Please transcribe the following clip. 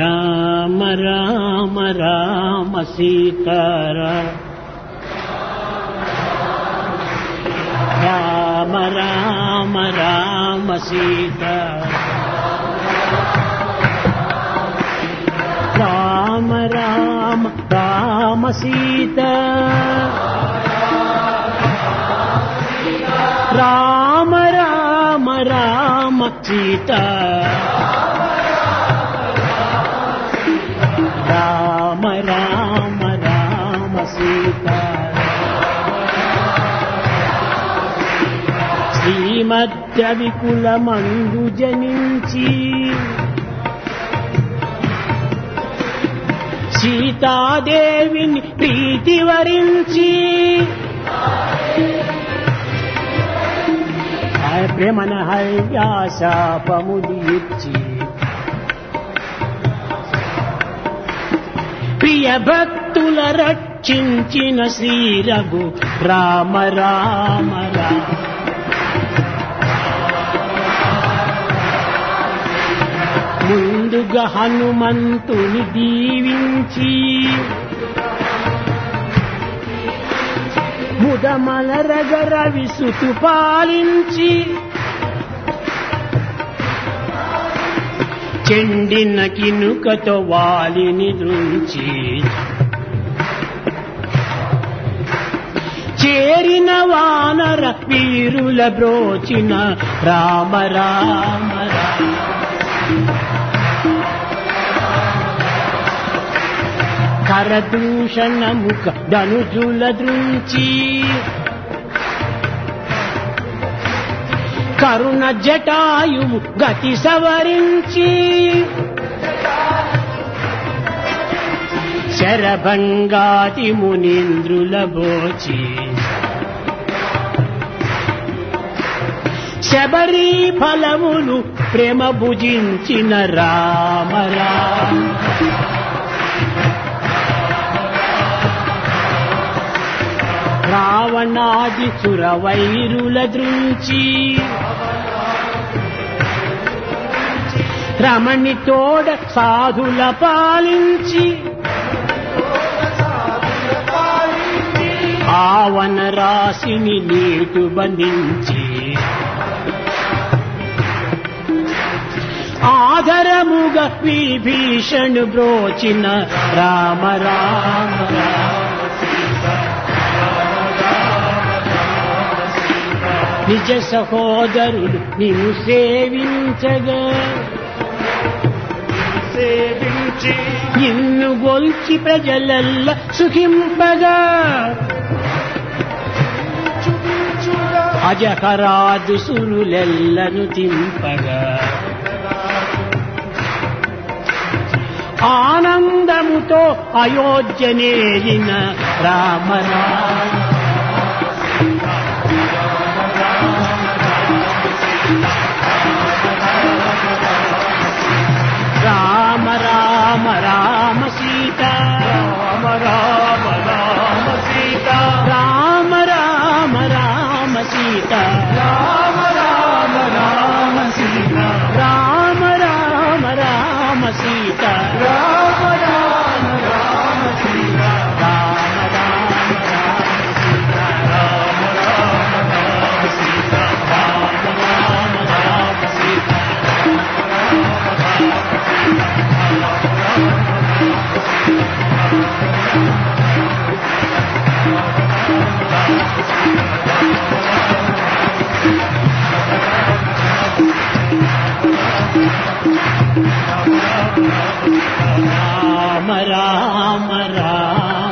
राम राम राम रामसीता राम राम राम सीता राम राम राम सीता राम राम राम सीता రామ రామ రామ సీత శ్రీమద్య వికులమందు జనించి సీతాదేవిని ప్రీతి వరించి ప్రేమన హర్యాశాపములు ఇచ్చి ప్రియ భక్తుల రక్షించిన శ్రీ రఘు రామ రామ రామ. ముందుగా హనుమంతుని దీవించి ముదమలరగర విసుతు పాలించి చెండిన కినుకతో వాలిని దృంచి. చేరిన వానర వీరుల బ్రోచిన రామ రామ కరదూషణ ముఖ ధనుజుల దృంచి. కరుణ జటాయువు గతి సవరించి. శరభంగాతి మునీంద్రుల బోచి. శబరి ఫలములు ప్రేమ భుజించిన రామ రామ రావణాది సురవైరుల దృంచి రమణి తోడ సాధుల పాలించి. ఆవన రాశిని నీటు బంధించి. ఆధరముగ విభీషణు బ్రోచిన రామ రామ రామ. నిజ సహోదరుడు నిన్ను సేవించగా. సేవించి నిన్ను గొల్చి ప్రజలల్ల సుఖింపగా. చుగా అజహరాదు సురులెల్లను తింపగా. ఆనందముతో అయోధ్యనేలిన రామ राम राम